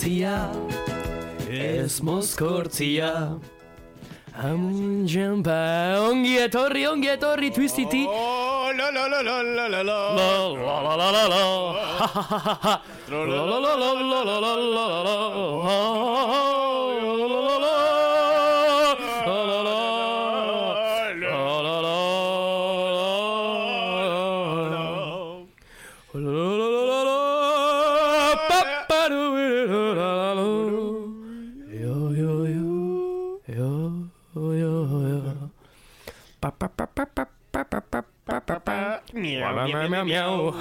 mozkortzia Ez mozkortzia Amun jampa Ongi etorri, ongi etorri Twistiti Oh, la la la la la la la. La la la la la la La la la la la la la la la Meow, meow, miau, meow, meow.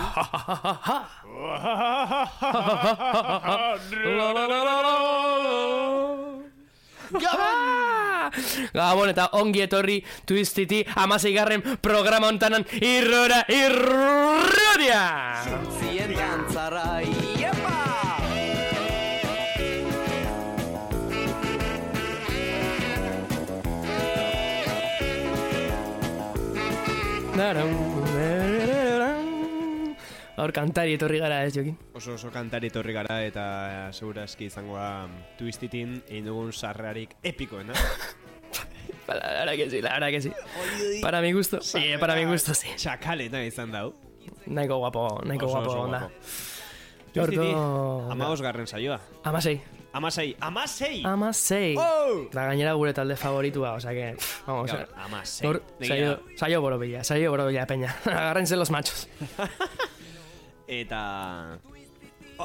Gabon eta ongi etorri Twistiti amasei garren programa ontanan irrora irrodia! Zientzien dantzara iepa! Darum, Hor kantari etorri gara ez jokin Oso oso kantari etorri gara eta segurazki izangoa twistitin egin dugun sarrearik epikoena. La verdad que sí, la verdad que sí Para mi gusto, sí, para mi gusto, sí Txakaleta izan dau. Nahiko guapo, nahiko Oso, guapo oso onda guapo. Twistiti, amabos garren saioa. Amasei Amasei, amasei! Amasei Oh! Da gainera gure talde favoritua, o sea que... Vamos, Gaur, eh, amasei. Gaur, saio, saio borobila, saio borobila, peña Agárrense los machos Eta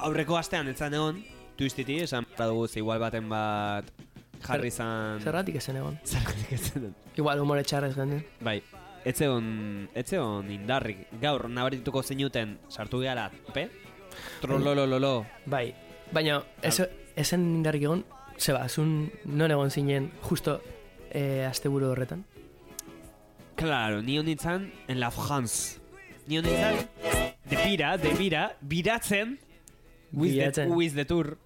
aurreko astean entzan egon, twistiti, esan dugu ze igual baten bat jarri zan... Zerratik ezen egon Zergatik ez zen. Igual humore txarrez gandien Bai, etzeon, etzeon indarrik. Gaur nabarituko zeinuten sartu gehala tope. Trololololo. Bai, baina ez, ezen indarrik egon Zeba, zun non egon zinen justo eh, asteburu horretan Claro, ni honitzan en la France. Ni honitzan de bira, de bira, biratzen. With the, with the tour.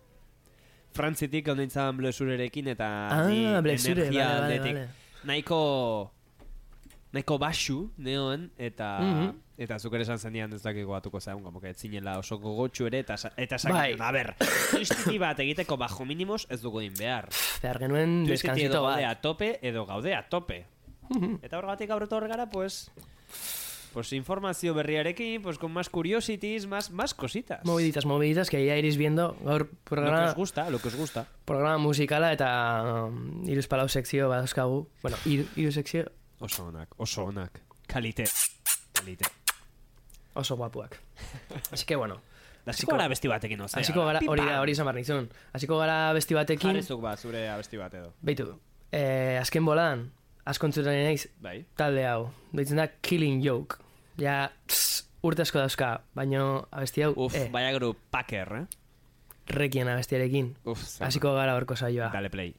Frantzitik honitzan blesurerekin eta Ah, blesure, energia vale, vale, vale. Nahiko nahiko basu neoen eta Mhm. eta zuk ere esan zenian ez dakiko batuko zaun como que etzinela oso gogotsu ere eta eta Bai. sakin a ber twistiti bat egiteko bajo mínimos ez dugu din behar. Behar genuen deskansito edo gaude bat. a tope edo gaude a tope. Eta horregatik gaur etorri gara pues pues informazio berriarekin pues con más curiosities más más cositas Moviditas, moviditas, que ya iréis viendo gaur lo que programa, os gusta lo que os gusta programa musikala eta um, iruz palau sekzio badauzkagu. Bueno, hiru hiru sekzio oso onak oso onak kalite kalite oso guapuak. Así que bueno, Hasiko gara besti batekin, ozea. hasiko gara hori da, hori izan behar nizun. Hasiko gara besti batekin, Jarrizuk ba, zure abesti bat edo. beitu, eh, azken bolan, askontzuten naiz, Bai. talde hau, deitzen da Killing Joke. Ja, tss, urte asko dauzka, baino abesti hau, Uf, eh, baya gru packer, eh? rekien abestiarekin. Uf, Hasiko gara horko saioa. Dale play.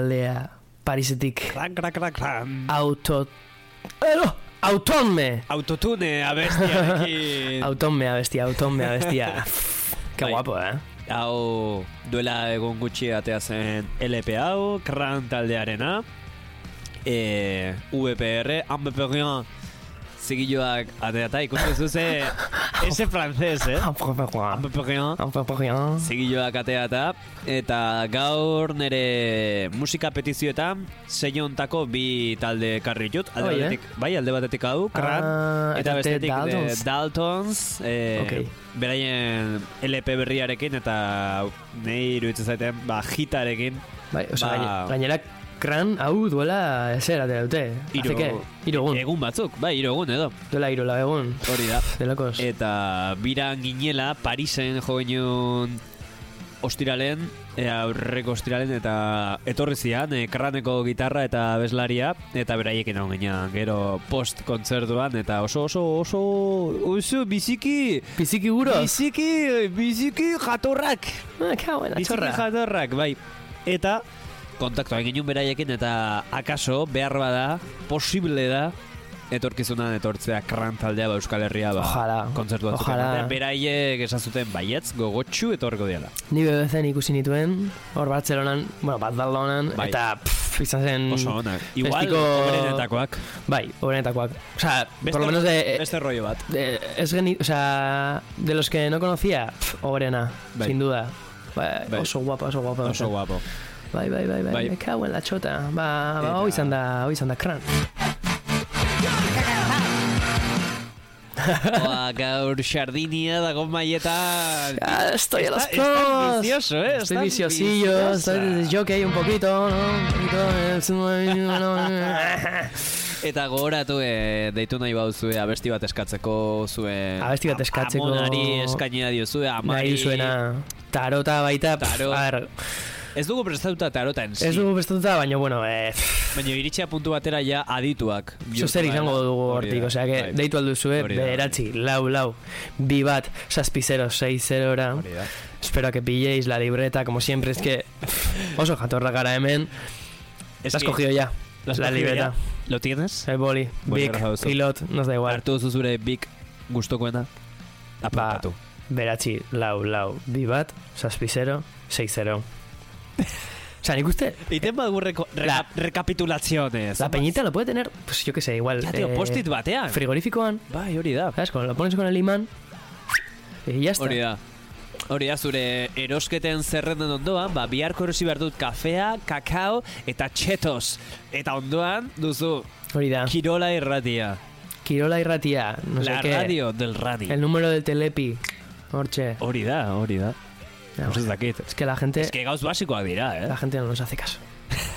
Taldea Parisetik Kran, kran, kran, kran. auto... Ero! Autonme! Autotune abestiarekin. Autonme abestia, autonme abestia. Qué Bai. guapo, eh? hau duela egon gutxi atea zen LP hau, Kran taldearena, e, VPR, Ambeperian zigilloak ateata, ikusten zuze, ese francés, eh? Ambeperian, zigilloak ateata, eta gaur nere musika petizioetan, zeiontako bi talde karri ditut, alde Oi, eh? batetik, bai, alde batetik hau, Kran, Ah, eta bestetik The Daltons, Daltons. Eh, Ok. beraien LP berriarekin eta nei iruditzen zaiten ba, hitarekin Bai, oza, Ba- gaine- gainera kran hau duela ezer atera dute. Hace que, hiru egun. batzuk, bai, hiru egun edo Duela hiru lau egun. hori da De locos. eta biran ginela Parisen jo ostiralen e, aurreko ostiralen eta etorri zian e, karraneko gitarra eta bezlaria eta beraiekin hau ginean gero post kontzertuan eta oso oso oso oso biziki Biziki guroz. biziki biziki jatorrak Ah, kauen, Biziki jatorrak, bai. Eta kontaktua egin beraiekin eta akaso behar bada posible da etorkizunan etortzea kran taldea ba Euskal Herria ba Ojalá, kontzertu ojalá. beraiek esan zuten baietz gogotsu etorriko diala. Ni bebezen ikusi nituen, hor Bartzelonan, bueno, bat Baldonan, Bai. eta pff, izan zen... Oso onak. Igual hoberenetakoak. Bai, hoberenetakoak. O sea, Beste, por lo menos de... beste rollo bat. de es geni, o sea, de los que no conocía, pff, Oberena, Bai. sin duda. Bai, Bai. Oso guapo, oso guapo. Oso guapo. Bai, bai, bai, bai, Bai. en la chota. Ba, ba, hoi izan da, hoi izan da, kran. Oa, gaur sardinia dago maietan. Ya, estoy a está pros. vicioso, eh, Estoy está viciosillo, estoy jockey un poquito, ¿no? Un poquito, Eta gogoratu e, deitu nahi bauzue abesti bat eskatzeko zuen Abesti bat eskatzeko- Amonari eskainia diozue Amari Nahi zuena, tarota baita, Tarot. a ver, Ez dugu prestatuta tarotan. Ez dugu prestatuta, baina, bueno... Eh... Baina iritsia puntu batera ja adituak. Zuzer izango dugu hortik, osea, que Vai. deitu alduzue, beratzi, lau, lau, bi bat, saspi 0, ora. Espero que pilléis la libreta, como siempre, es que oso jatorra gara hemen. Es Las cogido ya. Las la libreta. ¿Lo tienes? El boli. Big, pilot, nos da igual. Hartu zuzure big gustokoena. Apagatu. Ba, beratzi, lau, lau, bi bat, saspi 0, 6, sea, nik uste, reko, reca- La- recapitulaciones la peñita lo puede tener, pues yo que sé, igual. Ya, tío, eh, postit batean Frigoríficoan, Bai, hori da ¿sabes? Con- Lo pones con el imán y ya está. Hori da. Hori da, zure erosketen zerrenden ondoan, ba, biharko erosi behar dut kafea, kakao eta txetos. Eta ondoan duzu Hori da. Kirola irratia. Kirola irratia, no sé La qué. radio del radio. El número del telepi. Hortxe. Hori da, hori da. Pues ez dakit. Es que la gente, Es que gauz basikoak dira, eh? la gente no nos hace caso.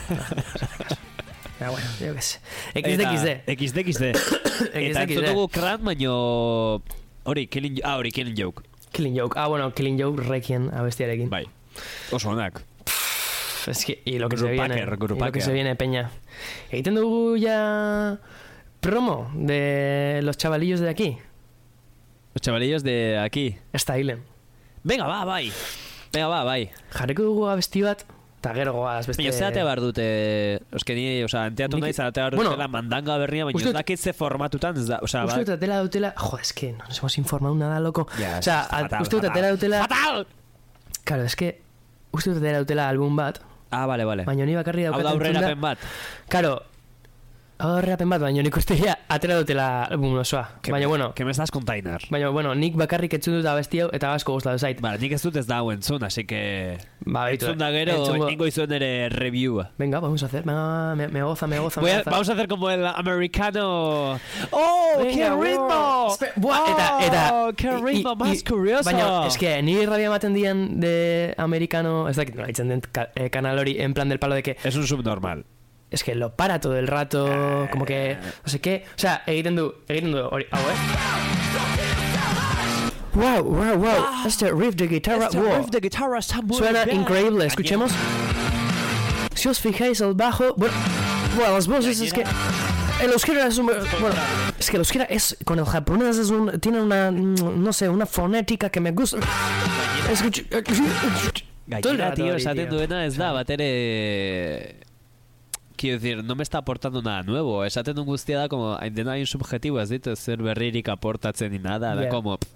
No nos hace caso. Pero bueno, yo qué sé. XDXD. XD, Eta entzun dugu kran, baino... Hori, killing, ah, hori, killing joke. Killing Joke. Ah, bueno, Killing Joke Requiem abestiarekin. Bai. Oso onak. Es que, y lo que se Grupaker, viene. Y lo que grupaker. se viene, peña. Egiten dugu ya promo de los chavalillos de aquí. Los chavalillos de aquí. Stylen. Venga, ba, bai. Venga, ba, bai. Jarriko dugu abesti bat, eta gero goaz beste... Baina, ze atea behar dute, eske ni, oza, enteatu Nik- nahi zaratea behar Bueno, dutela mandanga berria, baina ez dut- dakit ze formatutan, ez da, oza, Uste ba, dut dutela... Jo, es que no nos hemos informado nada, loco. Ja, o sea, fatal, uste fatal. dutela... Fatal! Claro, es que... Uste dut dutela album bat, Ah, vale, vale. baina ni bakarri Hau da aurrera entzunda. bat. Claro, aurrerapen bat, baina nik uste atera dutela album osoa. Que Baina, bueno, Que me estás container. baina, bueno, nik bakarrik entzun dut abesti hau, eta asko gustatu zait. Ba, nik ez dut ez da hau entzun, así que... Ba, Entzun da gero, entzungo- ningo izuen ere reviewa. Venga, vamos a hacer, venga, me, me goza, me goza, me a- goza. vamos a hacer como el americano. ¡Oh, Venga, qué ritmo! Buah, eta, eta, ¡Oh, qué ritmo más i- curioso! Baina, eske, niri rabia ematen dian de americano, ez dakit ditzen den ka, eh, kanal hori, en plan del palo de que, Es un subnormal. Es que lo para todo el rato, como que, no sé qué, o sea, egiten du, egiten du, hori, hau, eh? Wow, wow, wow, este riff de guitarra, Este wow, riff de guitarra está muy suena bien. increíble, escuchemos. Si os fijáis, el bajo, bueno, bueno las voces es que... El euskera es un... Bueno, es que el euskera es... Con el japonés es un... Tiene una... No sé, una fonética que me gusta. Escuch- Todo el Gainera, rato tío, esaten duena ez da, bat ere... Quiero decir, no me está aportando nada nuevo. Esaten duen guztia da, como, hain dena hain subjetibo, ez dit, zer berririk aportatzen ni nada, da, Yeah. como... pff,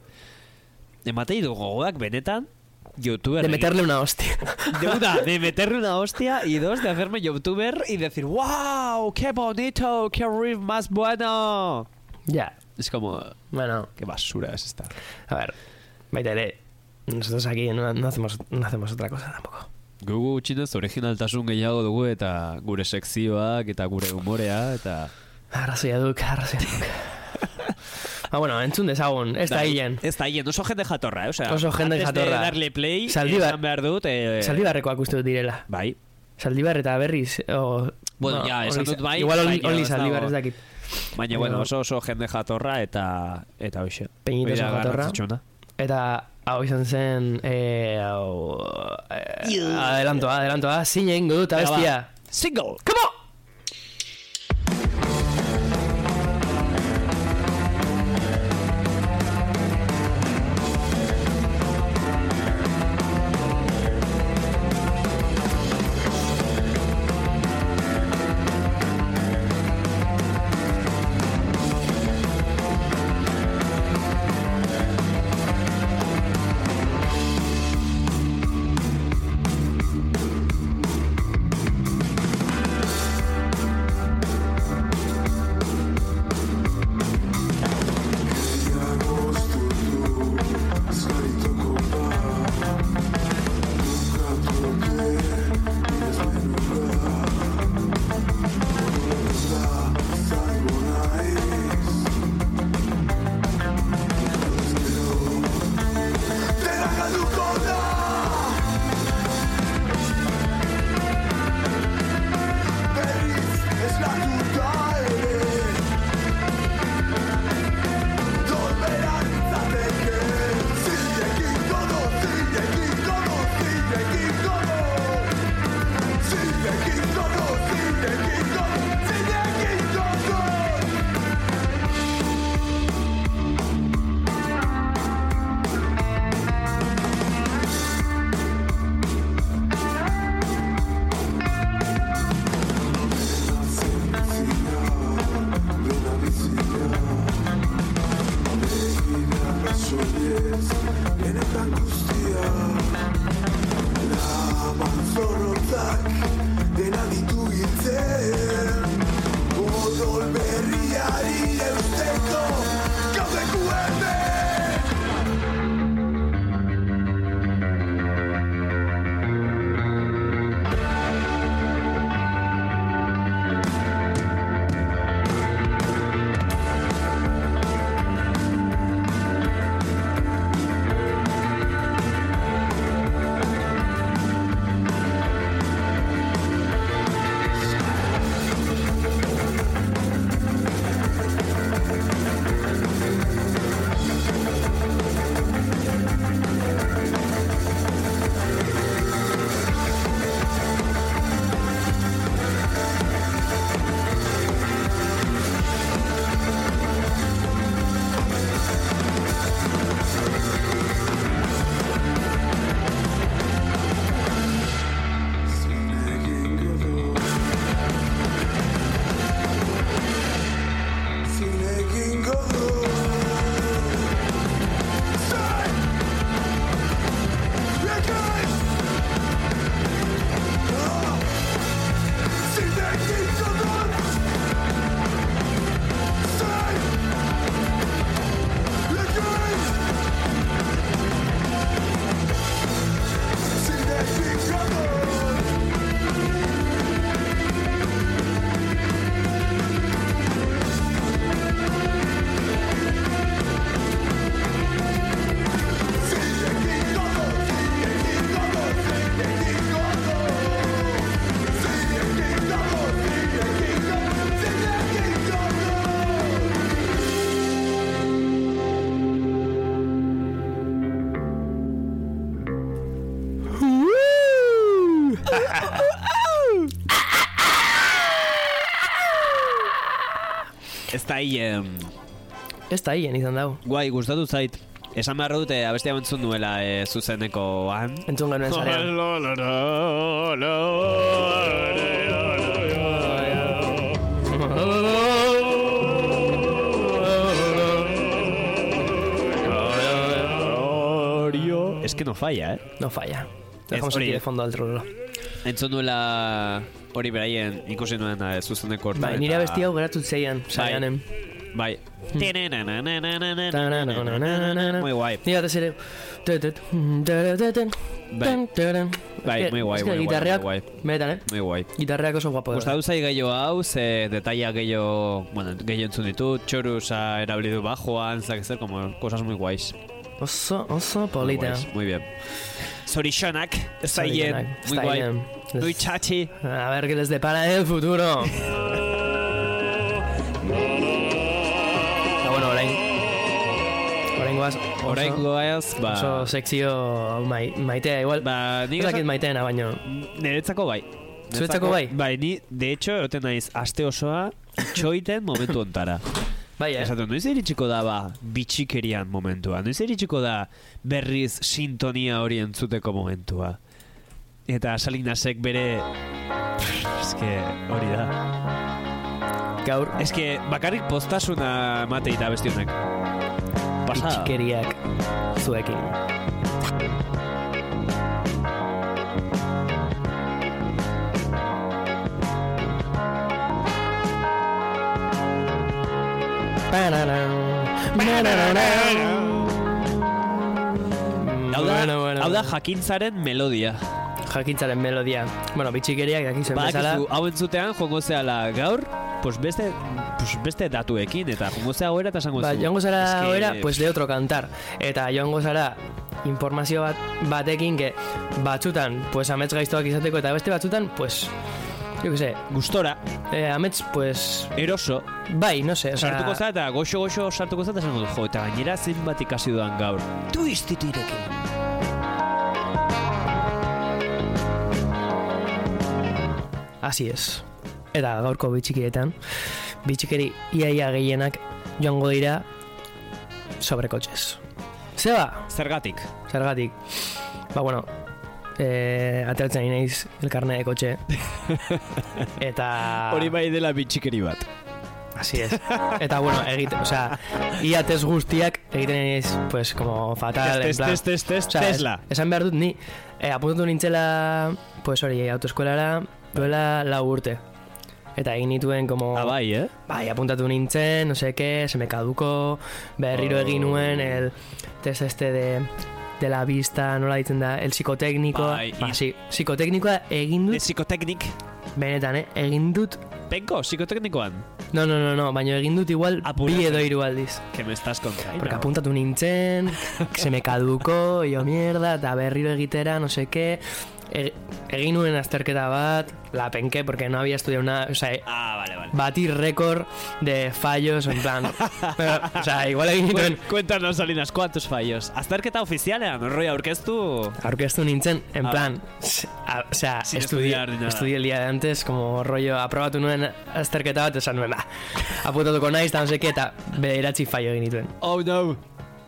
Ematei du gogoak benetan, youtuber... De meterle una hostia. De una, de meterle una hostia y dos, de hacerme youtuber y decir, wow, qué bonito, qué riff más bueno. ya. Es como, Bueno, qué basura es esta. a ver. Baita nosotros aquí no, no hacemos, no hacemos otra cosa tampoco. Gugu gutxinez originaltasun gehiago dugu eta gure sekzioak eta gure humorea eta... Arrazoia duk, arrazoia duk. ah, bueno, entzun dezagun, ez da hilen. Ez da hien, oso jende jatorra, eh? Osea, Oso jende antes jatorra. de darle play, Zaldibar- esan behar dut... Eh, Zaldibarrekoak uste dut direla. Bai. Zaldibar eta berriz, o... Bueno, ja, esan only- dut bai, Igual only, only Zaldibar dago. ez dakit. Baina, bueno, oso oso jende jatorra eta... Eta hoxe. Da oso jatorra. Eta hau izan zen... Eh, hau, eh, adelantoa, adelantoa. Zine ingo dut, Venga, abestia. Single! Come on! Hien... Ez da hien izan dago. Guai, gustatu zait. Esan behar dute abestia entzun duela e, zuzenekoan. Entzun genuen zarean. Es que no falla, eh? No falla. Dejamos aquí de fondo al trololo. Entzun duela hori beraien ikusi nuen eh, zuzeneko hortan. Bai, nire abesti hau geratu zeian. Bai. Hmm. Muy guay. Ni batez ere... Bai. Bai, muy que muy guay, gitarreak, muy guay. benetan, eh? Muy guay. Gitarreak oso guapo. Gustatu zai gehiago hau, ze detaila gehiago, bueno, gehiago entzun ditut, txorusa erabili du bajoan, zak zer, como cosas muy guays. Oso, oso Muy polita. guays, muy bien. Zorixonak, zaien, muy guay. Muy chachi. A ver qué les depara el futuro. Eta bueno, orain... Orain goaz... Orain goaz, ba... Oso sekzio mai, maitea, igual. Ba, nik esan- maiteena, baino. Niretzako bai. Zuretzako bai? Bai, ni, de hecho, eroten naiz, aste osoa, txoiten momentu ontara. Bai, eh? Esatu, noiz iritsiko da, ba, bitxikerian momentua. Noiz iritsiko da, berriz sintonia hori entzuteko momentua. Eta Salinasek bere... Eske, hori da. Gaur, Eske, bakarrik postasuna mateita bestionek. Pasada. bitxikeriak zuekin. Hau da, Bueno, bueno. hau da jakintzaren melodia. Jakintzaren melodia. Bueno, bitxikeriak dakizuen bezala. Badakizu, hau entzutean jongo zehala gaur, pues beste, pues beste datuekin, eta jongo zea goera eta esango Ba, zu. joango zara Eske, oera, pues de otro cantar. Eta joango zara informazio bat batekin que batzutan, pues amets gaiztoak izateko eta beste batzutan, pues yo que sé, Gustora, eh, amets, pues, eroso, bai, no sé, o sea, sartuko za eta goxo-goxo sartuko za eta esango du, jo, eta gainera zenbat ikasi dudan gaur. Tu iztitu irekin. así es. Eta gaurko bitxikietan, bitxikeri iaia gehienak joango dira sobre coches. Zeba, Zergatik. zergatik, ba bueno, eh, ateratzen ari naiz el carnet de coche. Eta... Hori bai dela bitxikeri bat. Así es. Eta bueno, egite, o sea, ia test guztiak egiten naiz, pues, como fatal, en Test, plan... test, test, test, Osea, es- Tesla. esan behar dut ni, eh, apuntatu nintzela, pues hori, autoeskolara, duela lau urte. Eta egin nituen, como... Ah, bai, eh? Bai, apuntatu nintzen, no sé qué, se me caduko, berriro egin nuen, el test este de, de la vista, nola ditzen da, el psikotekniko, Bai, ba, si, psikoteknikoa egin dut, psikoteknik. benetan, eh, egin dut, Penko, psikoteknikoan. no, no, no, no, baina egin dut igual Apuratzen. bi edo hiru aldiz. Que me estás contando. Porque apuntatu nintzen, se me caduko, yo mierda, eta berriro egitera, no sé qué. Egin nuen azterketa bat, la penqué porque no había estudiado nada, o sea, Ah, vale, vale. batí récord de fallos, en plan, pero, o sea, igual egin nuen, cuéntanos, Salinas, ¿cuántos fallos? Azterketa ofizialean, horroi aurkeztu... aurkeztu nintzen, en Ah. plan, a- o sea, estudié, estudiar estudié el día de antes, como rollo, aprobatu nuen azterketa bat, esan nuen, ba, apuntatuko naiz, eta no sé qué, eta bederatzi fallo egin nituen. Oh, no.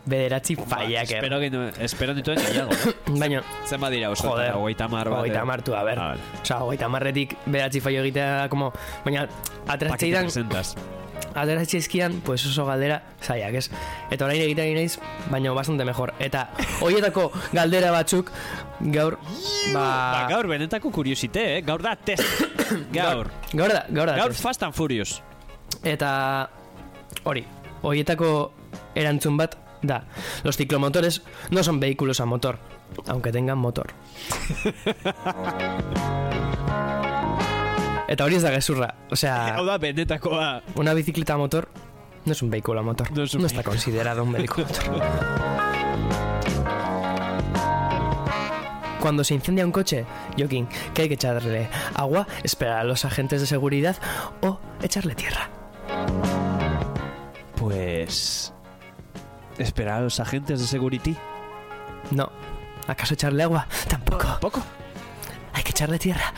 Bederatzi fallak, Espero, que no, espero nituen gehiago. Baina, Zenbat dira oso? Joder. Hogeita mar bat. Hogeita martu, a ber. Ah. Osa, hogeita marretik beratzi fallo egitea, como... Baina, ateratzeidan, presentas. ateratzizkian, pues oso galdera, zaiak, ez? Eta orain egiten ari naiz, baina bastante mejor. Eta, hoietako galdera batzuk, gaur, Ba, ba... gaur benetako kuriosite, eh? Gaur da test. gaur. Gaur da, gaur da. Gaur test. Fast and Furious. Eta, hori, hoietako erantzun bat, da, los ciclomotores no son vehículos a motor, aunque tengan motor. Eta hori ez da gezurra, osea... Hau da benetakoa. Una bicicleta a motor no es un vehículo a motor. No es un está considerado un vehículo a motor. Cuando se incendia un coche, Joaquín, que hay que echarle agua, esperar a los agentes de seguridad o echarle tierra. Pues... Esperar a los agentes de security. No. ¿Acaso echarle agua? Tampoco. ¿Poco? Hay que echarle tierra.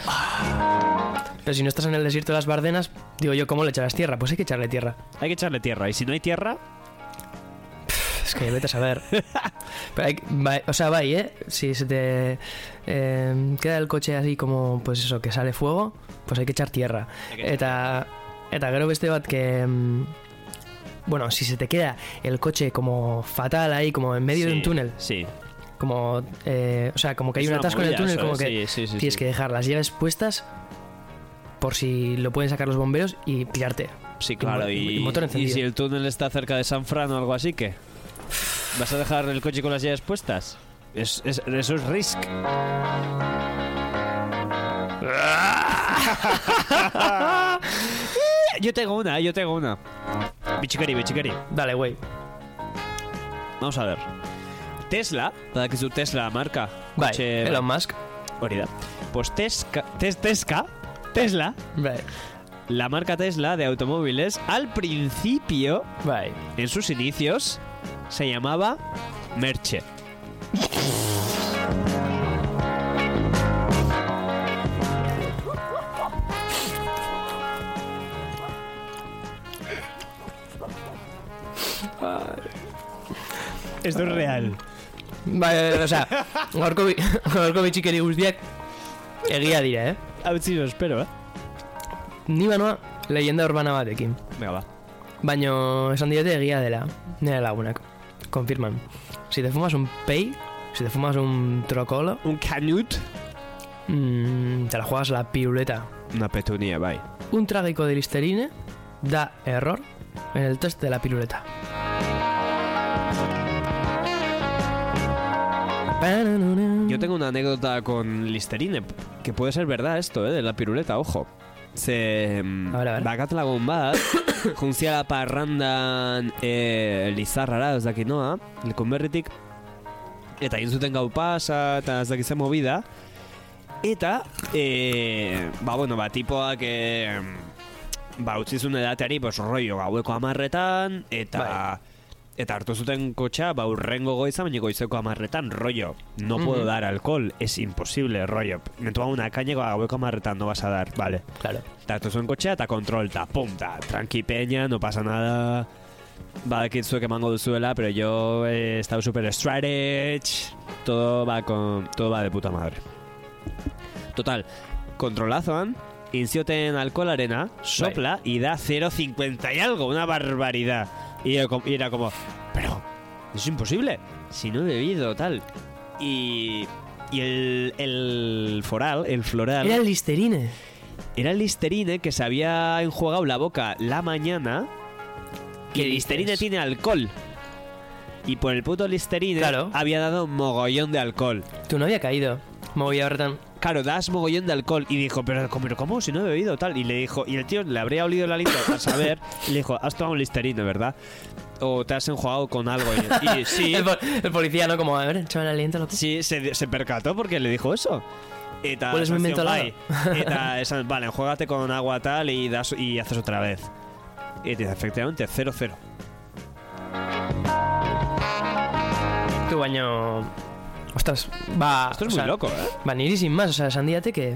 Pero si no estás en el desierto de las Bardenas, digo yo, ¿cómo le echarás tierra? Pues hay que echarle tierra. Hay que echarle tierra. Y si no hay tierra, Es que vete a saber. Pero hay, bai, o sea, bai, ¿eh? Si se te eh, queda el coche así como, pues eso, que sale fuego, pues hay que echar tierra. Eta, eta gero beste bat que... Bueno, si se te queda el coche como fatal ahí, como en medio de un túnel, Sí. como... eh, o sea, como que hay Es un una atasco en el túnel, eso, como que Sí, sí, sí, tienes que dejar las llaves puestas por si lo pueden sacar los bomberos y pirarte. Sí, claro. mo- Y, y motor y si el túnel está cerca de San Fran o algo así, ¿qué? ¿Vas a dejar el coche con las llaves puestas? Es, es- eso es risk. yo tengo una, yo tengo una. Bichicari, bichicari. Dale, güey. Vamos a ver. Tesla, para que su Tesla marca. Bai, coche- Elon Musk. hori da. Pues Tesca, tes, Tesca, Tesla, Bai, la marca Tesla de automóviles, al principio bai. en sus inicios se llamaba Merche. Esto es real. Bai, o sea, gaurko, bi, gaurko bitxikeri guztiak egia dira, eh? Si lo espero, ¿eh? Ni banoa leyenda urbana batekin. Venga, va. Baino esan diote egia dela, nire lagunak. Confirman. Si te fumas un pei, si te fumas un trocolo, Un canut. mmm, te la juegas la piruleta. Una petunia, bye. Un trágico de Listerine da error en el test de la piruleta. Yo tengo una anécdota con Listerine, que puede ser verdad esto, ¿eh? De la piruleta, ojo. Ze, mm, A ver, a ver. bakat lagun bat, juntziala parrandan e, lizarrara, ez dakit noa, lekonberritik, eta egin zuten gau pasa, eta ez dakit zen movida, eta, e, ba, bueno, ba, tipoak, e, ba, utzi zuen edateari, pues, rollo, gaueko amarretan, eta... Bai. Eta hartu zuten kotxa, ba, urrengo goiza, baina goizeko amarretan, rollo. No puedo dar alcohol, es imposible, rollo. Me toma una caña, gaueko amarretan no vas a dar, vale. Claro. Eta hartu zuen kotxea, eta kontrol, eta pum, ta, tranqui peña, no pasa nada. Badakit zuek emango duzuela, pero yo he estado super stretch. Todo va con, todo va de puta madre. Total, kontrolazoan, inzioten alkoholarena, sopla y da 0,50 y algo, una barbaridad. Y era como, pero es imposible, si no he bebido, tal. Y, y el, el foral, el floral, Era el Listerine. era el Listerine que se había enjuagado la boca la mañana. Y ¿Qué el Listerine tiene alcohol. Y por el puto Listerine Claro. había dado mogollón de alcohol. Tú no había caído. Me voy a ver tan... Claro, das mogollón de alcohol. Y dijo, pero, pero ¿cómo? Si no he bebido tal. Y le dijo, y el tío le habría olido el aliento a saber. y le dijo, has tomado un Listerine, ¿verdad? O te has enjuagado con algo. Y, y sí, El, po- el policía, ¿no? Como, a ver, chaval, aliento, loco. sí se, se percató porque le dijo eso. Eta, muy zion, mentolado. bai. Eta vale, enjuágate con agua tal y, das, y haces otra vez. Y dice, efectivamente, 0-0. Tú, baño... Ostras, va... Esto es o muy sea, loco, ¿eh? Va, niri sin más, o sea, esan diate que...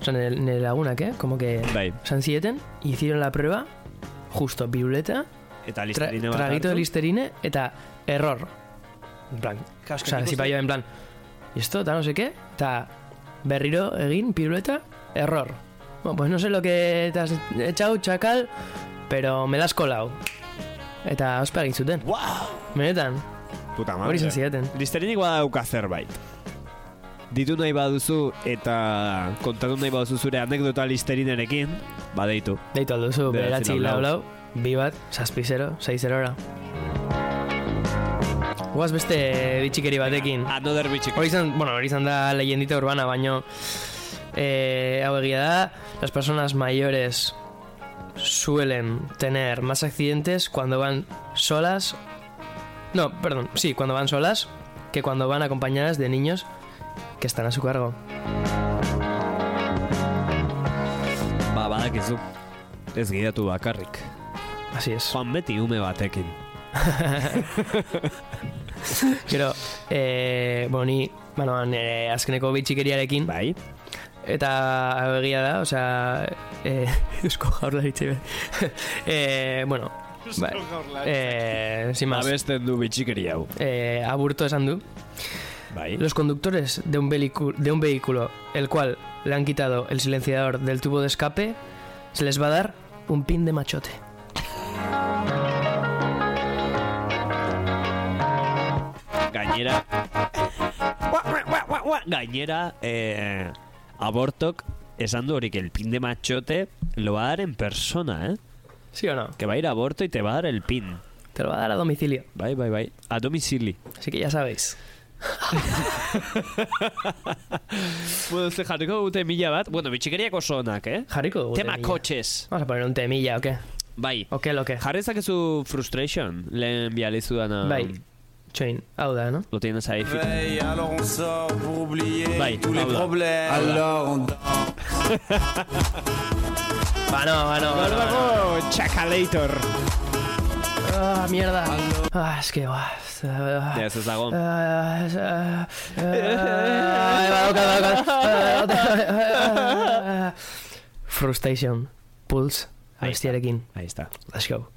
O sea, nire, nire lagunak, ¿eh? Como que... Bai. San zieten, hicieron la prueba, justo, piruleta, Eta tra, listerine bat traguito de listerine, eta error. En plan, Claro, o que sea, si yo en plan, y esto, tal, no sé qué, eta berriro egin, piruleta, error. Bueno, pues no sé lo que te has echado, chacal, pero me la has colado. Eta ospea egin zuten. Wow! Benetan, Puta madre. hori izan zidaten. Listerinik badauka zerbait. Ditu nahi baduzu eta kontatu nahi baduzu zure anekdota listerinerekin, badeitu. Deitu alduzu, beratzi lau lau bi bat, saspi zero, sei zerora. Guaz beste bitxikeri batekin. Another bitxik. Hori izan, bueno, hori izan da leyendita urbana, baino eh, hau egia da, las personas mayores suelen tener más accidentes cuando van solas, no, perdón, sí, cuando van solas, que cuando van acompañadas de niños que están a su cargo. Ba, badakizu. Ez gidatu bakarrik. Así es. Joan beti ume batekin. Gero, eh, bueno, ni, bueno, nire azkeneko bitxikeriarekin, Bai? Eta egia da, osea, eh, eusko jaurlaritze be. eh, bueno, Bai. Eh, sin más. Abesten du bitxikeri hau. Eh, aburto esan du. Bai. Los conductores de un, velicu- de un vehículo el cual le han quitado el silenciador del tubo de escape, se les va a dar un pin de machote. Gainera... Gainera, eh, abortok esan du horik el pin de machote lo va a dar en persona, ¿eh? ¿Sí o no? Que va a ir a aborto y te va a dar el pin. Te lo va a dar a domicilio. Bai, bai, bai. A domicili. Así que ya sabéis. Bueno, ze jarriko dute mila bat. Bueno, bitxikeriak oso onak, eh? Jarriko dugu Tema temilla. kotxez. Vamos a poner un temilla, ¿o qué? Bai. ¿O qué, lo que? Jarri zakezu frustration, lehen bializu dana. Bai. Txoin, hau da, no? Lo tienes ahí. Veille, alors on sort pour oublier Bye. tous les Hola. problèmes. Alors on no, va, no. va, no, va, no. Luego, Chacalator. Ah, mierda. Ah, es que, va. Ah, Ez ez dago. ah, ah, ah, ah, ah, Frustration. Pulse. Ahí está. Ahí está. Let's go.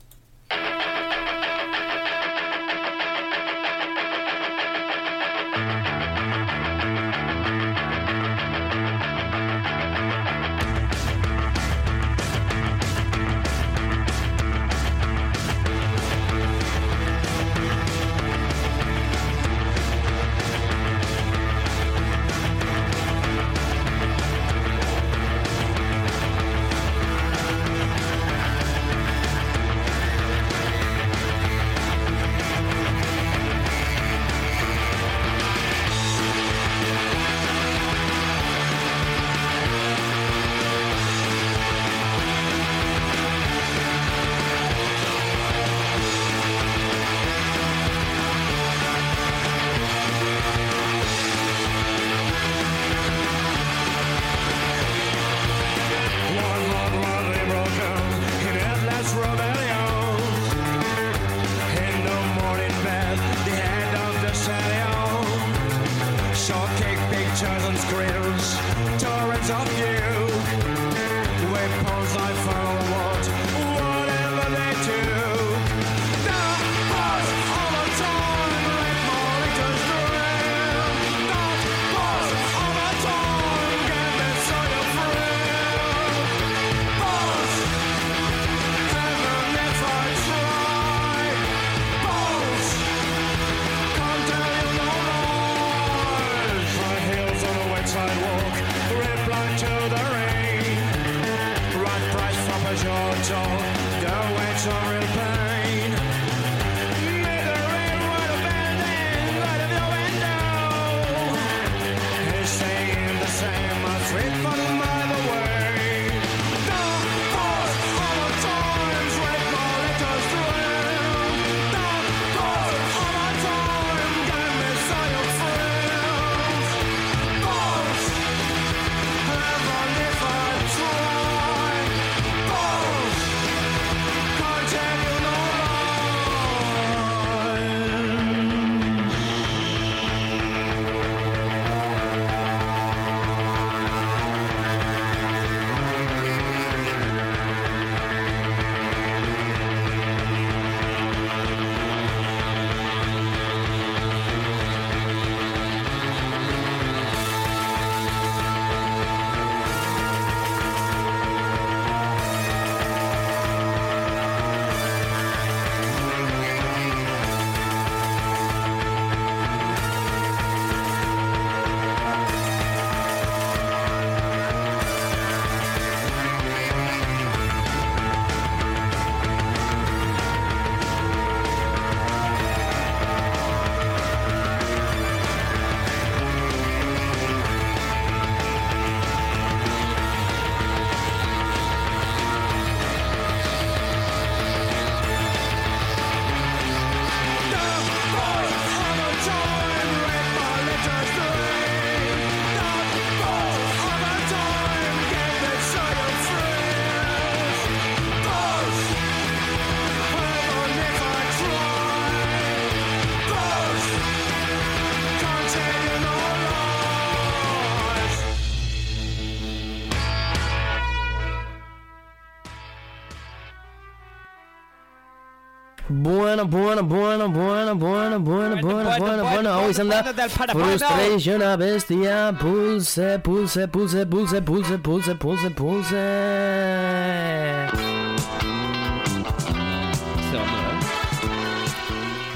Bueno, bueno, bueno, bueno, bueno, bueno, bueno, bueno, bueno, hau izan da Frustration abestia Pulse, pulse, pulse, pulse, pulse, pulse, pulse, pulse?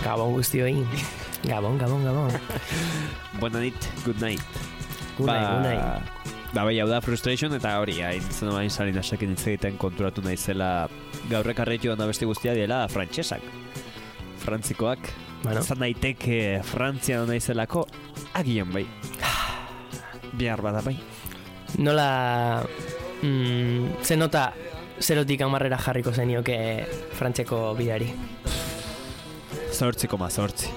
Gabon guztioi Gabon, gabon, gabon Buena nit, good night. Good night, good night. Ba, bai, hau da frustration eta hori, hain zen bain salin asakin hitz egiten konturatu naizela gaurrek arreitu da beste guztia diela frantsesak. Frantzikoak. Bueno, Zan daiteke Frantzia da naizelako, agian bai. Bihar bada bai. nola mm, Ze nota zerotik amarrera jarriko zenioke Frantzeko bidari Zortziko ma, zortzi.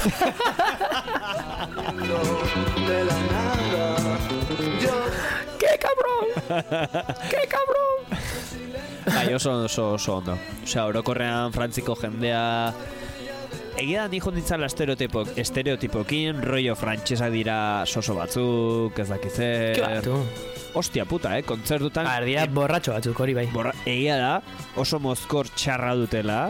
¡Qué cabrón! ¡Qué cabrón! Bai, oso, oso, oso ondo. Osea, orokorrean frantziko jendea... Egia da nijo nintzala estereotipo, estereotipokin, rollo frantsesa dira soso batzuk, ez dakize... Ostia puta, eh? Kontzertutan... Ba, dira borratxo batzuk hori bai Borra, egia da, oso mozkor txarra dutela,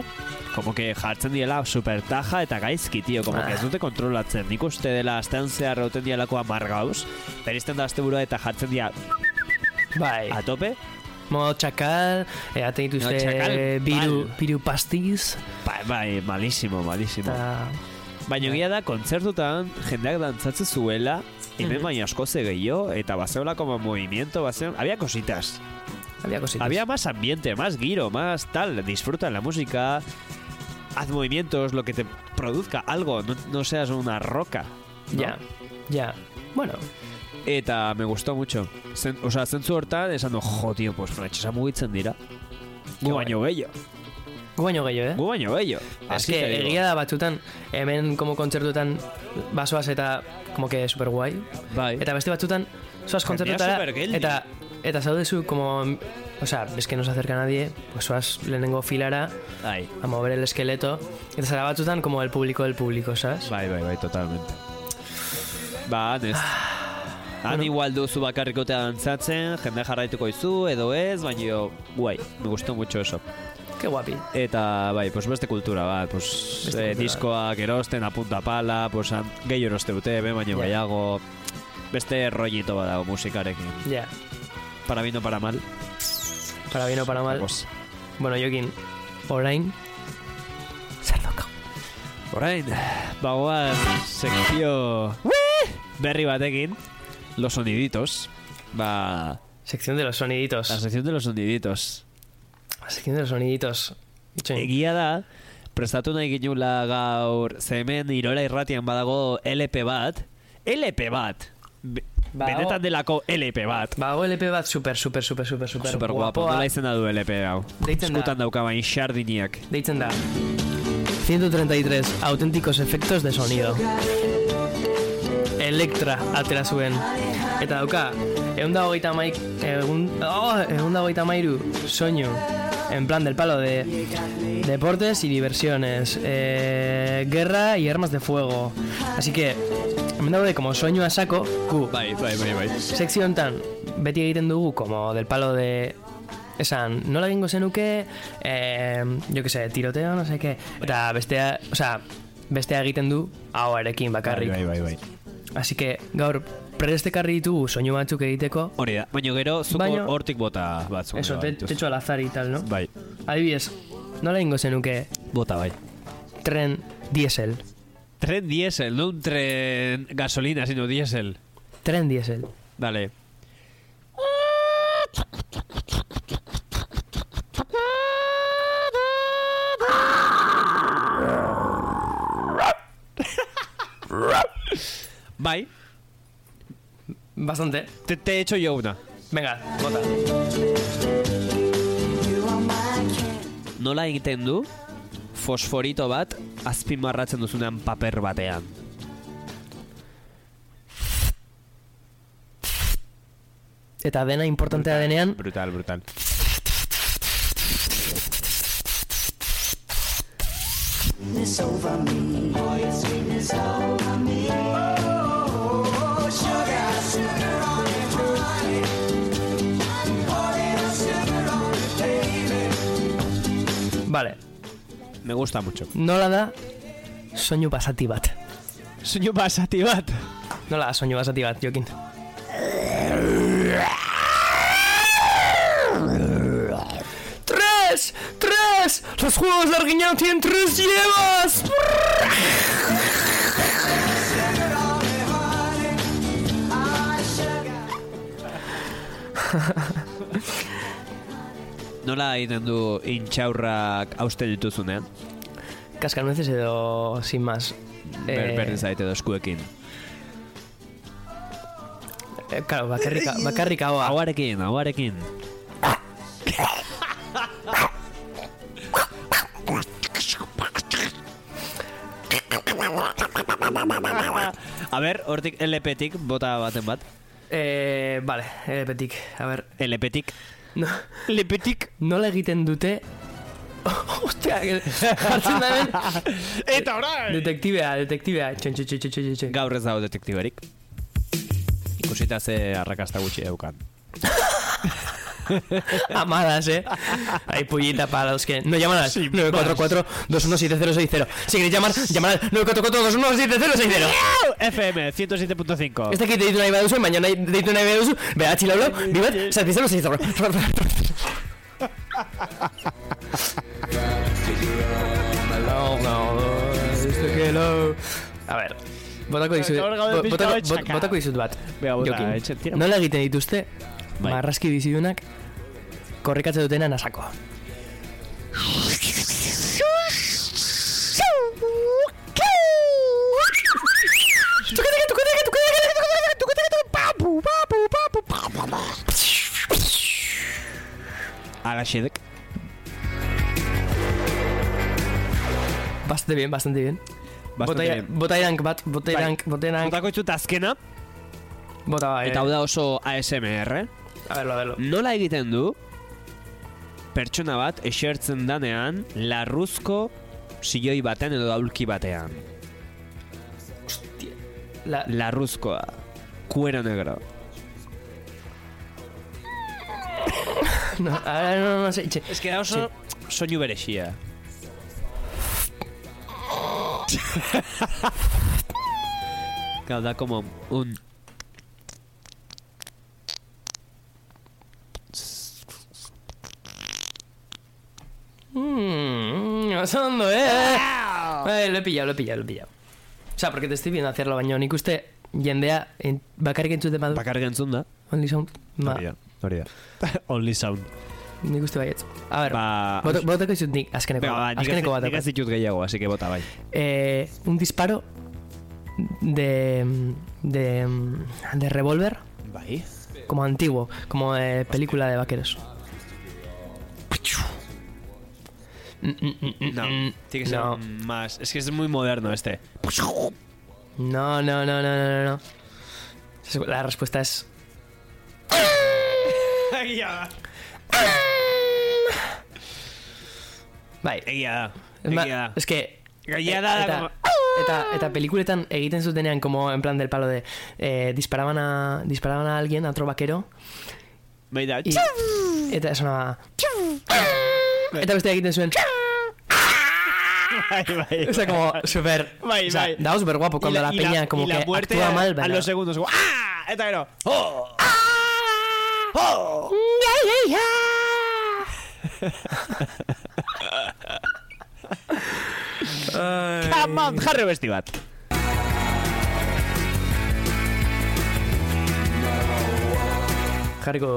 como que jartzen diela super taja eta gaizki, tio, como que ez dute kontrolatzen. Nik uste dela astean zehar roten dialako amar gauz, berizten da asteburua eta jartzen dira Bai, a tope, modo txakal Eaten dituzte No, txakal, biru, mal. biru pastiz bai, bai, malísimo, malísimo. Eta... Baina egia da, kontzertutan jendeak dantzatzen zuela, hemen Mhm. baina asko ze gehiago, eta bazeola como movimiento, bazeola... Había cositas. Había cositas Había más ambiente, más giro, más tal. Disfruta la música, haz movimientos, lo que te produzca algo, no, no seas una roca. ¿no? Ya, ya Bueno, Eta me gustó mucho. Zen, o sea, zentzu hortan, esan du, jo, tío, pues frantsesa mugitzen dira. Gu baino gehiago. gu baino gehiago, eh? Gu baino gehiago. Así que egia da batzutan Hemen como kontzertutan Basoaz eta como que super guai Bai. Eta beste batzutan Jendea kontzertutara. Eta Eta zaudezu como O sea, ves que no se acerca nadie Pues zoaz lehenengo filara Bai. A mover el esqueleto Eta zara batzutan como el público del público, ¿sabes? Bai, bai, bai, totalmente. Ba, ez. Han Bueno. igual duzu bakarrikotea dantzatzen, jende jarraituko izu, edo ez, baina guai, me gustó mucho eso. Qué guapi Eta, bai, pues beste kultura bat, pues eh, diskoak erosten, apunta pala, pues gehi eroste dute, be, baina Ja. gehiago, beste rollito badago musikarekin. Ya Para bien o para mal. Para bien o para mal Pues, Bueno, Jokin Orain Zer daukagu? orain, bagoaz, sekzio berri batekin, los soniditos, ba, Sección de los soniditos la sección de los soniditos. La sección de los soniditos. Egia da, prestatu nahi ginula gaur, ze hemen irola irratian badago LP bat, LP bat, Be- Badago- benetan delako LP bat. Bago LP bat super, super, super, super, super, Super guapo, nola izena du LP hau. Deitzen da. Eskutan dauka bain xardiniak. Deitzen da 133 auténticos efectos de sonido Elektra atera zuen. Eta dauka Egun da hogeita maik Egun, oh, egun da hogeita mairu Soinu En plan del palo de Deportes y diversiones. Eh, Guerra y armas de fuego. Así que Hemen daude como soinu a saco Gu Bai, bai, bai, bai. sekzio honetan beti egiten dugu como del palo de esan, nola egingo zenuke eh, jo que sé, tiroteo, no sé qué. Eta bestea, o sea, bestea egiten du ahoarekin bakarrik. Bai, bai, bai. Así que gaur prest ekarri ditugu soinu batzuk egiteko Hori da, baina gero, zuko Baina- hortik bota batzuk. eso, te, techo al azar y tal, no? Bai, adibidez, nola egingo zenuke bota bai. tren diesel Tren diésel, no un tren gasolina, sino diésel. tren diesel Dale. Bai, bastante te, te he hecho yo una. venga, bota Nola egiten du fosforito bat azpimarratzen duzunean paper batean. eta dena importantea denean Brutal, brutal. Vale. Me gusta mucho. Nola da soinu basati bat. Soinu basati bat. Nola da soinu basati bat, Jokin? ¡Tres! ¡Tres! ¡Los juegos de Arguiñano tienen tres llevas! Nola egiten du intxaurrak hausten dituzunean? Kaskarnueces edo sin más. Ber, berdin zaite edo eskuekin. eh, claro, bakarrika, bakarrika hoa. Hauarekin, hauarekin. A ber, hortik LP-tik bota baten bat. Eh, vale, eh, petik. A ver, LP-tik. No, LP-tik. nola egiten dute... Ostia, que- jartzen da hemen... Eta orain! Detektibea, detektibea. Txon, txon, txon, txon, txon. Gaur ez dago detektiberik. Ikusita ze arrakasta gutxi eukan. Amadas, eh. Hay pullita para los que no llaman al 944-217060. Si queréis llamar, llamar al 944-217060. FM 107.5. Este aquí te dice una iba de uso y mañana te dice una iba de uso. Vea, chilablo, vivat, satisfecho, lo... A ver, botako dizut, botako, dizut bat. Jokin. Nola egiten dituzte, Bai. marrazki bizidunak, korrikatze dutena nasako. Agaxedek. Bastante bien, bastante bien. Bastante Bota- bien. Bat, bota Bai. irank, bota irank. Botako ditut azkena, Bota bai. eta hau da oso ASMR. A verlo, a verlo. Nola egiten du pertsona bat esertzen danean larruzko siloi batean edo aulki batean. La, Larruzkoa. Cuero negro. no, a ver, no, no, no, sé. Ez que oso soinu berexia. Claro, da como un... Oso eh. Eh, lo he pillado, lo he pillado, lo he pillado. O sea, porque te estoy viendo hacerlo baino. Nik uste jendea en, bakarrik entzute badu. Bakarrik entzun da. Only sound. Ba, Hori da, hori da. Only sound. nik uste baietz. A ver, Ba... bota- botako izut nik azkeneko, Venga, ba, azkeneko nik ez bat. ditut gehiago, así que bota bai. Eh, un disparo de, de, de revólver Bai. como antiguo, como de película de vaqueros. No, tiene que ser no. más... Es que es muy moderno este. No, no, no, no, no, no. La respuesta es. Bai. Egia da. Egia da. Es que. Egia da, eta, como- eta, eta pelikuletan egiten zutenean como en plan del palo de eh, disparaban a disparaban a alguien a otro vaquero Bai da. y eta sonaba eta beste egiten zuen Bai, bai. o sea como super Bai, o sea, bai. da súper guapo cuando Y la, y peña como y la que muerte actúa a, mal a pero- los segundos. como, ¡Ah! Eta gero. ¡Oh! Come on, jarri besti bat. Jarriko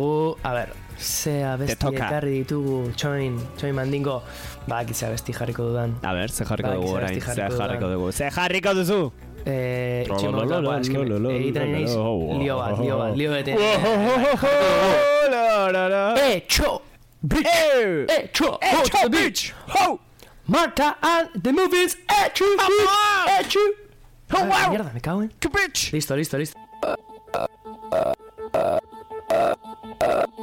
gu a ver ze abesti toca. ekarri ditugu txoin txoin mandingo ba kitza abesti jarriko dudan A ber, ze jarriko Bai, dugu ze orain. abesti Ze jarriko jarriko dudan. dugu. Ze jarriko duzu. Eh, Lo, lo, itxoin lo, momentu, lo, ba, eske lo, lo, lo, egiten ari naiz lo, lio bat, lio bat, lio bete Eh, Eh, txo! Bitch! Eh, txo! Eh, Go to txo, the beach! Ho! Marta and the movies! Eh, txo! Eh, txo! Oh, Ah, wow. Mierda, me cago en... bitch! Listo, listo, listo. Uh.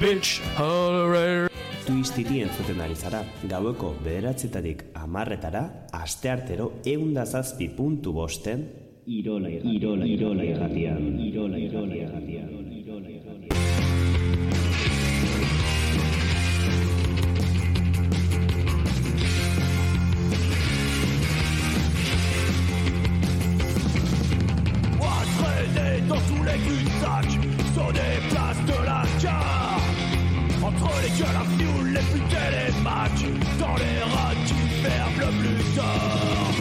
Beach, Holloway Twistiti entzuten ari zara, gaueko bederatzetarik amarretara, asteartero eunda zazpi puntu bosten, Irola, Irola, Irola irratian, Irola, Irola irratian, Irola irratian. traîner dans tous les cul-de-sac sur des places de. À fioul, les putes les matchs, dans les rats qui ferment le plus tard.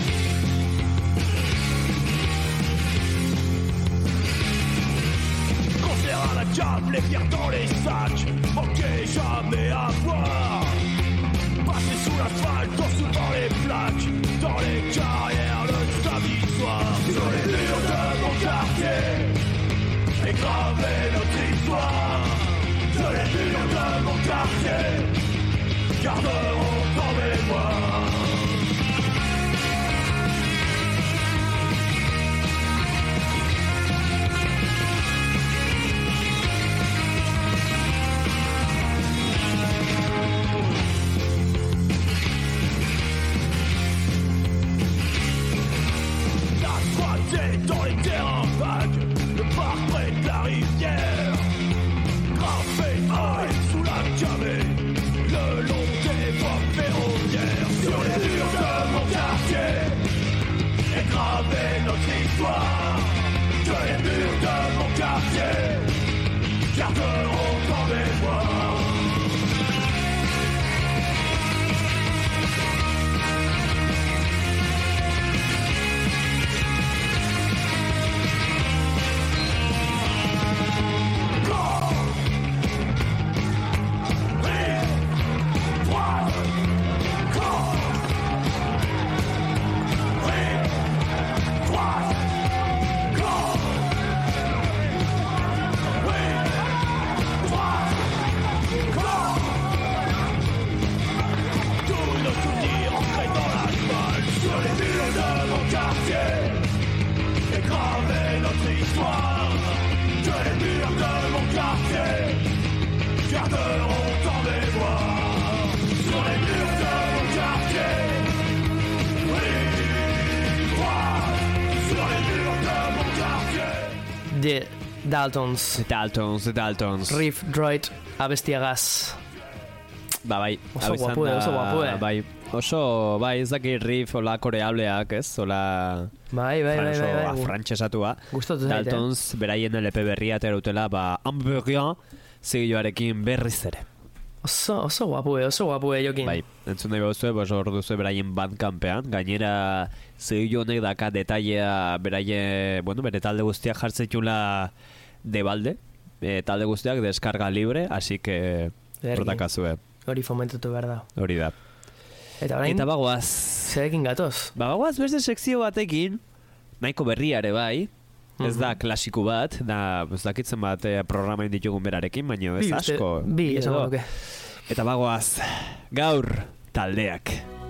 Concert à la cave, les bières dans les sacs, manquez jamais à boire. Passer sous l'asphalte, dans Stop Daltons, Daltons, Daltons. Riff Droid, abestiagaz. Ba, bai. Oso guapue, da- oso guapue. Bai. Oso, bai, ez dakit riff, ola koreableak, ez? Ola... Bai, bai, bai, oso bai, bai. frantsesatua. Gustatu zait, eh? Daltons, beraien LP berria aterautela, ba, Hamburgian, zigioarekin berriz ere. Oso, oso guapue, oso guapue jokin. Bai, entzun nahi bauzue, bos hor duzu beraien bandkampean, gainera zigio honek daka detailea beraie, bueno, bere talde guztiak jartzetula de balde, e, talde guztiak deskarga libre, así que protakazue, Hori fomentatu behar da. hori da. Eta orain, Eta bagoaz, zerekin gatoz. ba, bagoaz beste sekzio batekin, nahiko berria ere bai, ez da klasiko bat, da, ez dakitzen bat eh, programain ditugun berarekin, baina ez asko. Bi, esan. Eta bagoaz, gaur taldeak.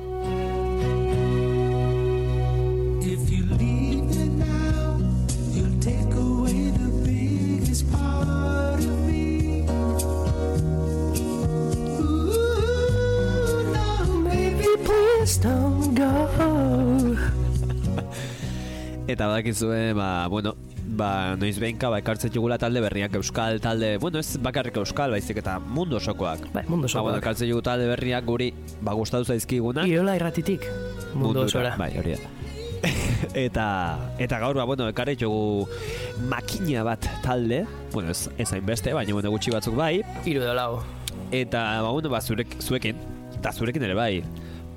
Please don't go. Eta badakizue, ba, bueno, ba, noiz behinka, ba, ekartzen jugula talde berriak, euskal talde, bueno, ez bakarrik euskal, baizik eta mundu osokoak. Bai, mundu Ba, bueno, osokoak. ekartzen jugu talde berriak guri, ba, gustatu zaizkigunak. Irola irratitik, mundu osora. Bai, hori da. eta, eta gaur, ba, bueno, ekarri jugu makina bat talde, bueno, ez, ez hainbeste, baina, bueno, gutxi batzuk bai, Iru da lau. eta, ba, bueno, ba, zurek, zuekin, eta zurekin ere bai,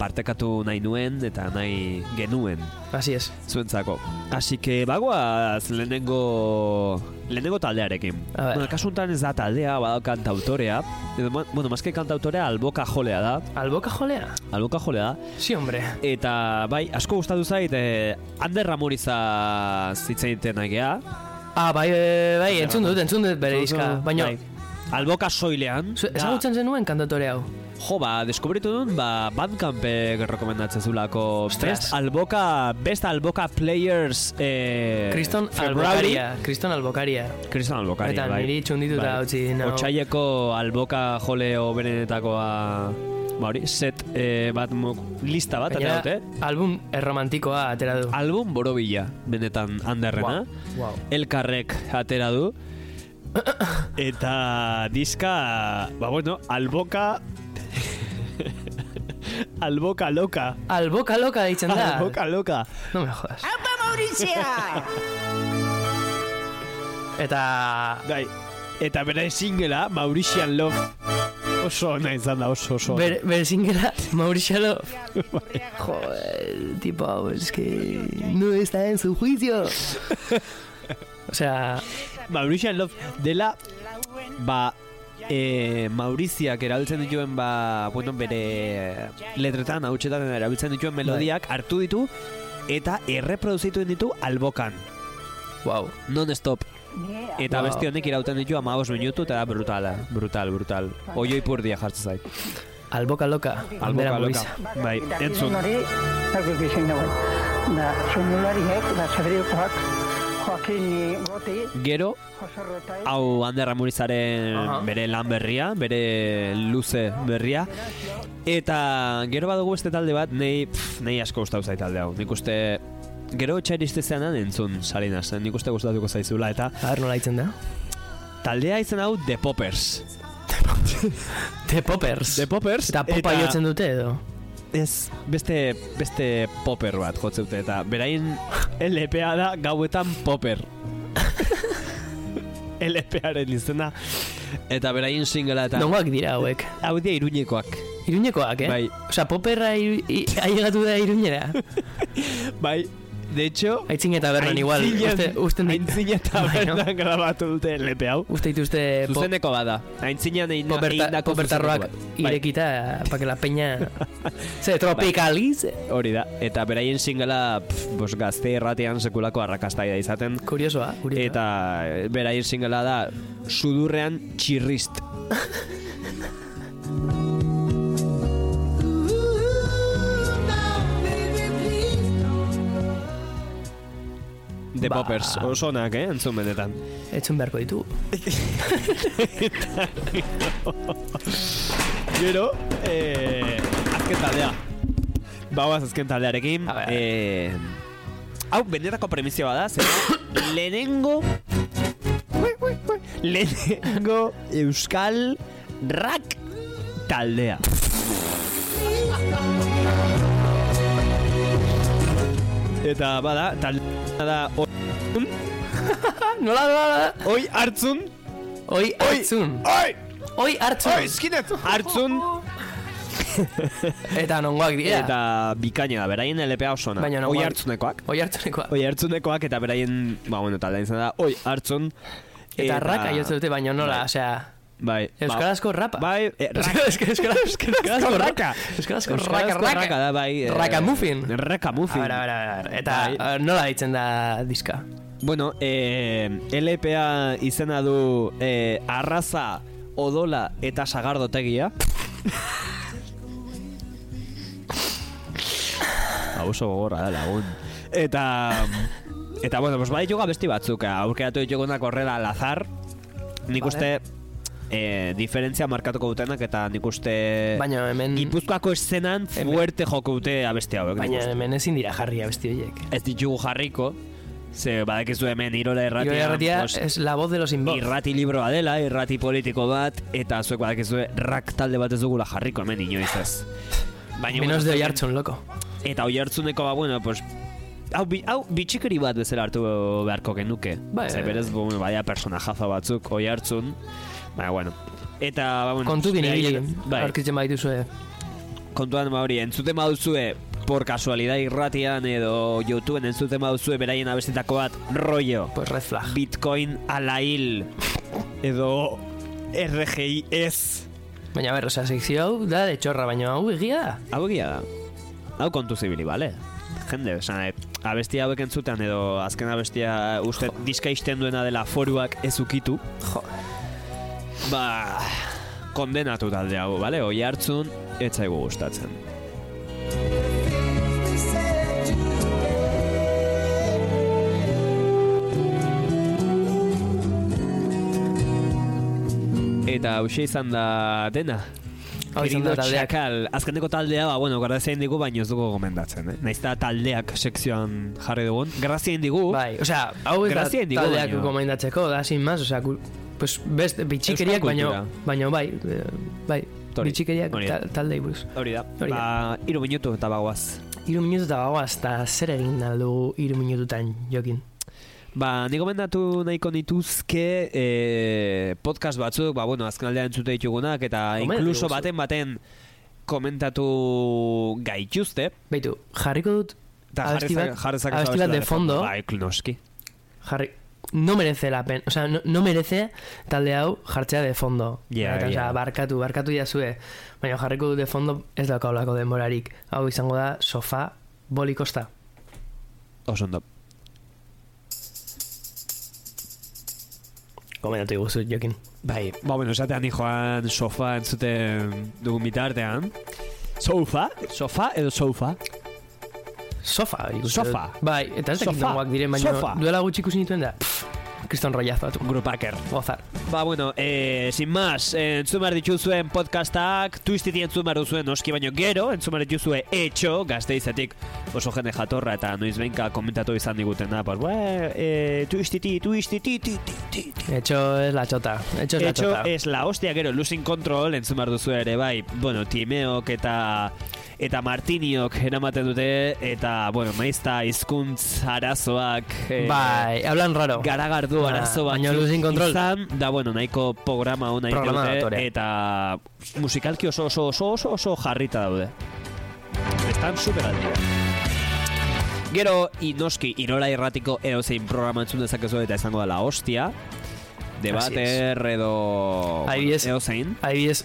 partekatu nahi nuen eta nahi genuen Así es. zuentzako. Así que bagoaz lehenengo lehenengo taldearekin. Bueno, kasu honetan ez da taldea, badao kantautorea. Bueno, más que kantautorea, alboka jolea da. ¿Alboca jolea? Alboka jolea da. Sí, hombre. Eta bai, asko gustatu zait, eh, Ander Ramoriza zitzaiten naigea. Ah, bai, bai, bai, entzun dut, entzun dut bere diska. Baina, Bai. Alboka soilean. ezagutzen zenuen kantatore hau? Jo, ba, deskubritu duen, ba, Bandcampek rekomendatzen zulako Ostras. Best Alboka, Best Alboka Players eh, Kriston. Albokaria, Kriston Albokaria. Kriston Albokari, Eta bai. niri txundituta utzi nau. Otsaileko Alboka jole oberenetakoa ba hori, set eh, bat mo- lista bat atera dute. album erromantikoa atera du. Album borobila, benetan handerrena. Wow. Elkarrek atera du. Eta diska, ba bueno, alboka... alboka loka. Alboka loka deitzen da. Alboka loka. No me jodas. Eta... Gai. Eta bere singela, Mauritian Love. Oso ona izan da, oso oso. Bere, bere singela, Mauricio Love. Joder, tipo, hau, es que no está en su juicio. o sea, Mauritian Love dela, ba, e, Mauriziak erabiltzen dituen, ba, bueno, bere letretan, hautsetan erabiltzen dituen melodiak hartu ditu, eta erreproduzituen ditu albokan, wow. non-stop. Eta Wow. beste honek irauten ditu amabos minutu, eta da brutala, brutal, brutal. Oioi purdia jartzen zait. Alboka loka. Alboka Bandera loka. Bai, entzun. Da, soinulariek, da, Sebriokoak, Joaquin Goti, Gero, hau Ander Ramurizaren Aha. bere lan berria, bere luze berria. Eta gero badugu beste talde bat, nei, pff, nei asko gustatu zait talde hau. Nik uste gero etxairiste zeanan entzun Salinas, nik uste gustatuko zaizula eta A ver, nola ditzen da? taldea izen hau The Poppers. The Poppers. The Poppers Eta popa jotzen dute edo? Ez, beste, beste popper bat jotzeute eta berain LPA da gauetan popper. LParen izena eta berain singela eta Nongoak dira hauek? hau dira iruñekoak. Iruñekoak, eh? Bai. Osea, poperra i, ailegatu da iruñera. Bai, de hecho, Aitzin eta berran igual. Uste, usten dit. Aintzina eta Bai, no? bertan grabatu dute LP hau. Uste dituzte pop, Zuzeneko bada. Aintzinean egin poperta, egindako popertarroak zuzeneko bat. Bai, irekita, pa que la peña... Ze, tropicaliz. hori da. Eta beraien singela, bos, gazte erratean sekulako arrakasta da izaten. Kuriosoa, kuriosoa. Eta eh, beraien singela da sudurrean txirrist. The Ba. Poppers, oso onak, eh, entzun benetan. Etxun beharko ditu. Gero, eh, azken taldea. Bauaz azken taldearekin. Eh, hau, benetako premizia bada, zer lehenengo... lehenengo euskal rak taldea. Eta bada, taldea da oi, Nola, nola, oi hartzun, Oi hartzun. oi, Oi hartzun. oi, skinet, hartzun, Eta nongoak dira. Eta bikaina da, beraien LPA oso ona. Baina no, Oi hartzunekoak. Oi hartzunekoa. Oi hartzunekoak eta beraien, ba, bueno, talde izan da, oi hartzun. Eta raka jotzen dute, baina nola, osea... Bai. Euskarazko rapa. Bai, eh, raka. Euskarazko raka. Euskarazko raka, raka. da, bai. eh, Raka muffin. Raka muffin. ver, a ver, a ver. Eta Bai. eh, nola ditzen da diska? Bueno, eh, LPA izena du eh, arraza, odola eta sagardotegia. Hau oso gogorra da lagun. Eta... Eta, bueno, pues bai joga besti batzuk. Aurkeratu ditugunak horrela al azar. Nik Vale. uste... Eh, diferentzia markatuko dutenak eta nik uste... Baina hemen... Gipuzkoako eszenan Hemen- fuerte joko dute abesti hauek. nik Baina uste. hemen ezin dira jarri abesti horiek. Ez ditugu jarriko, ze badakizu hemen irola erratia, Irola Erratia pues, es la voz de los sin voz. irrati libroa dela, irrati politiko bat, eta zuek badakizu rak talde bat ez dugula jarriko hemen inoiz ez. Baina, Menos de bueno, oi hartzun, loko. Eta oi hartzuneko, ba, bueno, pues, hau, bi, hau bitxikeri bat bezala hartu beharko genuke. Bai, Ze berez, baina personajaza batzuk oi hartzun, baina, bueno. Eta, ba, bueno, Kontu binibili, bai, aurkitzen baituzue. kontuan ba hori, entzuten baduzue por casualidad irratian edo YouTubeen entzuten baduzue beraien abestitako bat rollo Pues red flag. Bitcoin ala hil edo RGI ez Baina, ber, osea, sekzio hau da de txorra, baina hau egia da. Hau egia da. Hau kontu zibili, bale? Jende, esan, eh, abestia hauek entzutean edo azken abestia uste diska isten duena dela foruak ez ukitu. Jo. Ba, kondenatu talde hau, bale? Oi hartzun, ez zaigu gustatzen. Eta hause izan da dena. Querido. Txakal, azkeneko taldea, ba, bueno, grazia indigu, baino ez dugu gomendatzen, eh? Naiz taldeak sekzioan jarri dugun. Grazia indigu, Bai, osea, hau ez da taldeak gomendatzeko, da, sin más, osea, pues, best, bitxikeriak, baino, baino, bai, eh, bai, bitxikeriak da. ta, buruz. hori da. Hori da. Ba, iru minutu eta bagoaz. Iru minutu eta bagoaz, eta zer egin da dugu iru minututan, jokin. Ba, ni gomendatu nahiko nituzke eh, podcast batzuk, ba, bueno, azken aldean entzute ditugunak, eta Gomendatu inkluso baten baten komentatu gaituzte. Beitu, jarriko dut Eta jarrezak abesti bat de fondo, Bai, noski. jarri, no merece la pena, o sea, no, no merece talde hau jartzea de fondo. Ja, Eta, ja. osea, barkatu, barkatu jazue, baina jarriko dut de fondo ez daukaulako denborarik. Hau izango da, sofa, boli kosta. Oso ondo. Komendatu iguzu, jokin. Bai, ba, bueno, esatean ni joan sofa entzuten dugun bitartean. Sofa? Sofa edo sofa? Sofa, ikusten Sofa. Bai, eta ez dakit nongoak diren, baina duela gutxi ikusi nituen da, pff, kriston rollazo batu. Grupaker. Gozar. Ba, bueno, eh, sin más, eh, entzun behar dituzuen podcastak, twistiti entzun behar duzuen oski baino gero, entzun behar dituzue etxo, gazteizetik oso jende jatorra eta noiz behinka komentatu izan digutena, pues, bue, eh, twistiti, twistiti, ti, ti, ti, ti. Hecho es la chota. Hecho es la Etxo chota. es la hostia gero, losing control entzun behar duzu ere, bai, bueno, Timeok eta eta Martiniok eramaten dute, eta, bueno, maizta hizkuntz arazoak eh, Bai, hablan raro. garagardu Ba, arazo bat baina losing control. izan, da bueno, nahiko programa hona Programa dute eta musikalki oso oso oso oso oso jarrita daude. Estan super al día. Gero, inoski, irola irratiko edo zein programa entzun dezakezu eta izango da la hostia. Debater edo... Adibidez- Edo zein. Adibidez,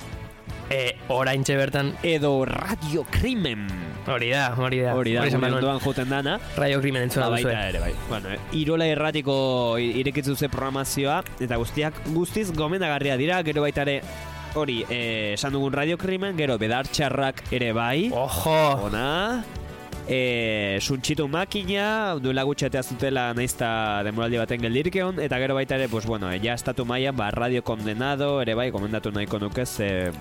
eh, oraintxe bertan, Edo Radio Crimen. hori da, hori da. Hori da, ondoan joten dana. Radio Crimen entzuna Ba, baita ere, bai. Bueno, eh, Irola erratiko irekitzu ze programazioa, eta guztiak guztiz gomendagarria dira, gero baita ere, hori, eh, esan dugun radiokrimen, gero bedartxarrak ere bai, Ojo! ona, eh, suntxitu makina, duela gutxetea zutela naizta demoraldi baten geldirkeon, eta gero baita ere, pues bueno, eh, ja estatu mailan, ba, radio kondenado, ere bai, gomendatu nahiko nukez, eh,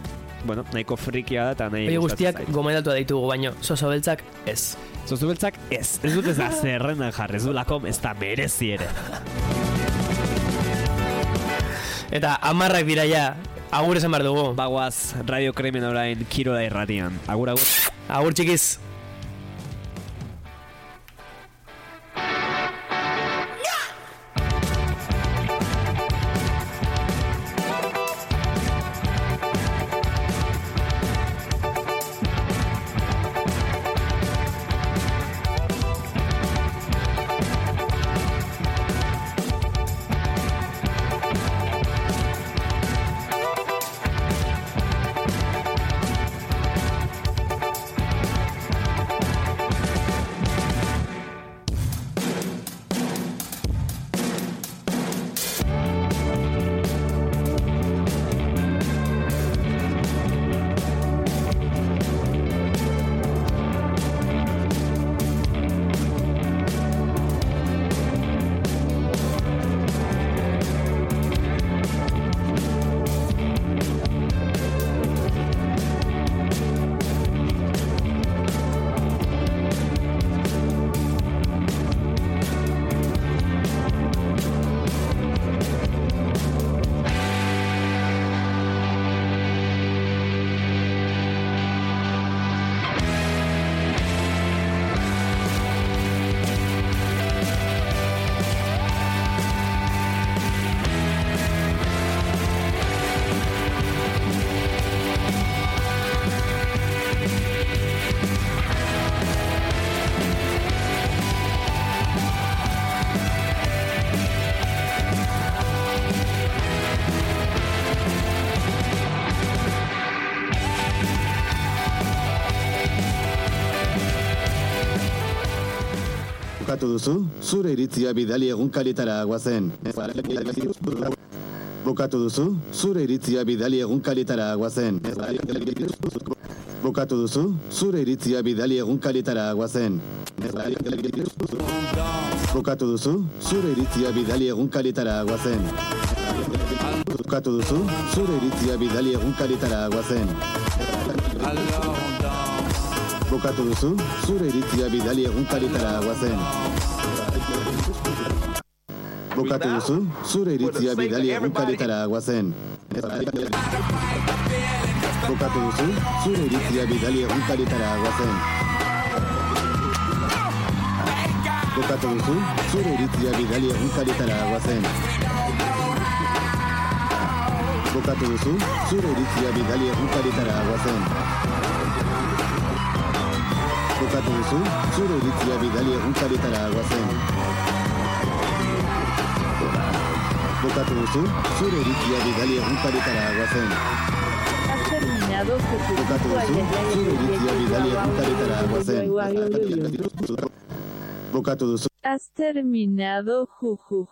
bueno, nahiko frikia da, eta nahi Oie guztiak gomendatu ditugu, baino, soso beltzak ez. Zozu beltzak ez, ez dut ez da zerrendan jarri, ez du lakom, ez da merezi ere. Eta amarrak dira ja, agur esan behar dugu. Bagoaz, Radio Krimen orain Kirola irratian. Agur, agur. Agur txikiz. Bukatu duzu, zure iritzia bidali egunkaritara guazen. Bukatu duzu, zure iritzia bidali egunkaritara guazen. Bukatu duzu, zure iritzia bidali egunkaritara guazen. Bukatu duzu, zure iritzia bidali egunkaritara guazen. Bukatu duzu, zure iritzia bidali egunkaritara guazen. Bukatu duzu, zure iritzia bidali egunkaritara guazen. Bukatu duzu, zure iritzia bidali egunkaritara guazen. Bukatu duzu, zure iritzia bidali egunkaritara guazen. Bukatu duzu, zure iritzia bidali egunkaritara guazen. Bukatu duzu, zure iritzia bidali egunkaritara guazen. Iritzia bidali egunkaritara guazen. Has terminado Bukatu duzu, zure iritzia bidali egunkaritara guazen. Bukatu duzu. Has terminado ju ju